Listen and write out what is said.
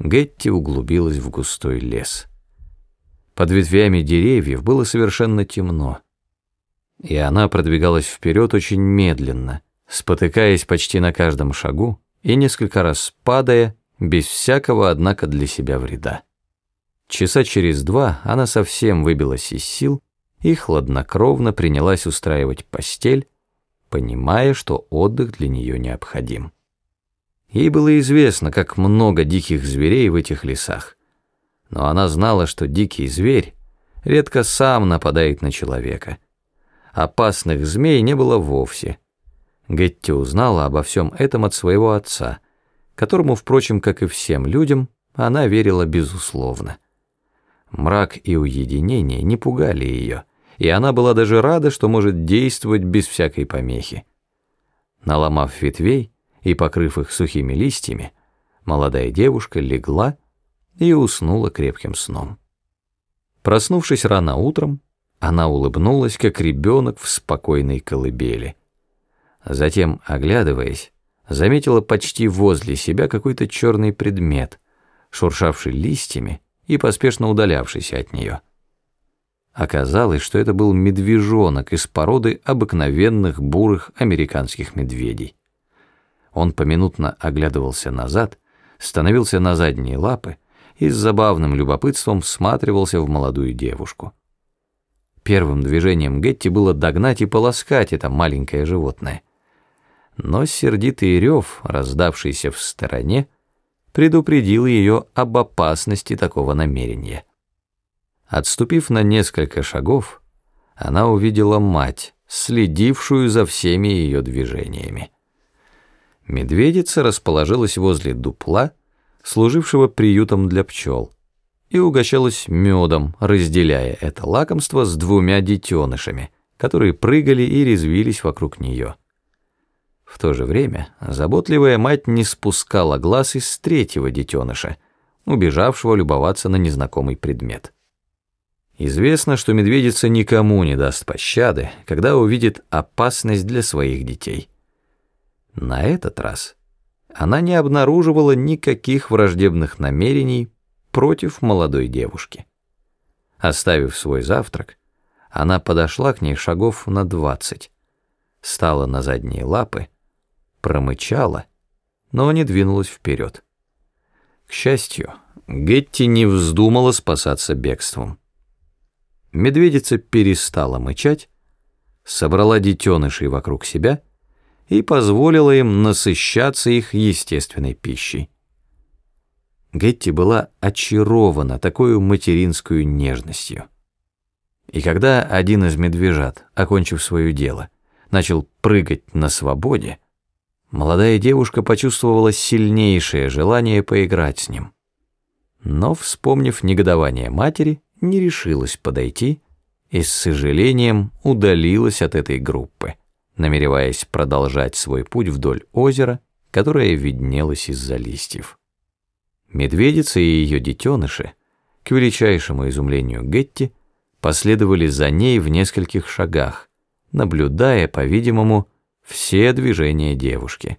Гетти углубилась в густой лес. Под ветвями деревьев было совершенно темно, и она продвигалась вперед очень медленно, спотыкаясь почти на каждом шагу и несколько раз падая, без всякого, однако, для себя вреда. Часа через два она совсем выбилась из сил и хладнокровно принялась устраивать постель, понимая, что отдых для нее необходим. Ей было известно, как много диких зверей в этих лесах, но она знала, что дикий зверь редко сам нападает на человека. Опасных змей не было вовсе. Гетти узнала обо всем этом от своего отца, которому, впрочем, как и всем людям, она верила безусловно. Мрак и уединение не пугали ее, и она была даже рада, что может действовать без всякой помехи. Наломав ветвей и покрыв их сухими листьями, молодая девушка легла и уснула крепким сном. Проснувшись рано утром, она улыбнулась, как ребенок в спокойной колыбели. Затем, оглядываясь, заметила почти возле себя какой-то черный предмет, шуршавший листьями и поспешно удалявшийся от нее. Оказалось, что это был медвежонок из породы обыкновенных бурых американских медведей. Он поминутно оглядывался назад, становился на задние лапы и с забавным любопытством всматривался в молодую девушку. Первым движением Гетти было догнать и полоскать это маленькое животное. Но сердитый рев, раздавшийся в стороне, предупредил ее об опасности такого намерения. Отступив на несколько шагов, она увидела мать, следившую за всеми ее движениями. Медведица расположилась возле дупла, служившего приютом для пчел, и угощалась медом, разделяя это лакомство с двумя детенышами, которые прыгали и резвились вокруг нее. В то же время заботливая мать не спускала глаз из третьего детеныша, убежавшего любоваться на незнакомый предмет. Известно, что медведица никому не даст пощады, когда увидит опасность для своих детей. На этот раз она не обнаруживала никаких враждебных намерений против молодой девушки. Оставив свой завтрак, она подошла к ней шагов на двадцать, стала на задние лапы, промычала, но не двинулась вперед. К счастью, Гетти не вздумала спасаться бегством. Медведица перестала мычать, собрала детенышей вокруг себя и позволила им насыщаться их естественной пищей. Гетти была очарована такой материнской нежностью. И когда один из медвежат, окончив свое дело, начал прыгать на свободе, молодая девушка почувствовала сильнейшее желание поиграть с ним. Но, вспомнив негодование матери, не решилась подойти и с сожалением удалилась от этой группы намереваясь продолжать свой путь вдоль озера, которое виднелось из-за листьев. Медведица и ее детеныши, к величайшему изумлению Гетти, последовали за ней в нескольких шагах, наблюдая, по-видимому, все движения девушки.